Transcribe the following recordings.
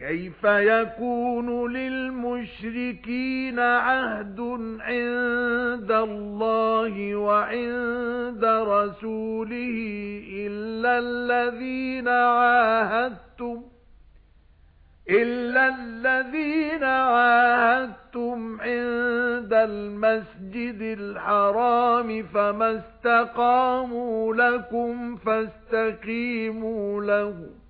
كَيْفَ يَكُونُ لِلْمُشْرِكِينَ عَهْدٌ عِندَ اللَّهِ وَعِندَ رَسُولِهِ إِلَّا الَّذِينَ عَاهَدتُّمْ إِلَّا الَّذِينَ عَاهَدتُّمْ عِندَ الْمَسْجِدِ الْحَرَامِ فَمَا اسْتَقَامُوا لَكُمْ فَاسْتَقِيمُوا لَهُمْ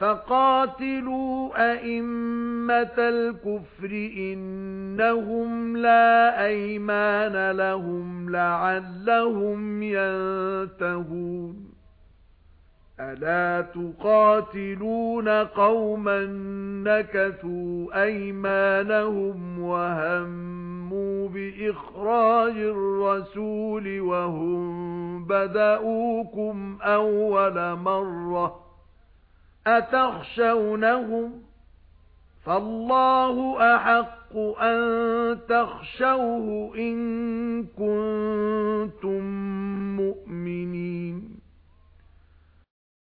فَقَاتِلُوا أَئِمَّةَ الْكُفْرِ إِنَّهُمْ لَا أَيْمَانَ لَهُمْ لَعَلَّهُمْ يَنتَهُونَ. أَلَا تُقَاتِلُونَ قَوْمًا نَكَثُوا أَيْمَانَهُمْ وَهَمُّوا بِإِخْرَاجِ الرَّسُولِ وَهُمْ بَدَؤُوكُمْ أَوَّلَ مَرَّةٍ أَتَخْشَوْنَهُمْ؟ فَاللَّهُ أَحَقُّ أَن تَخْشَوْهُ إِن كُنتُم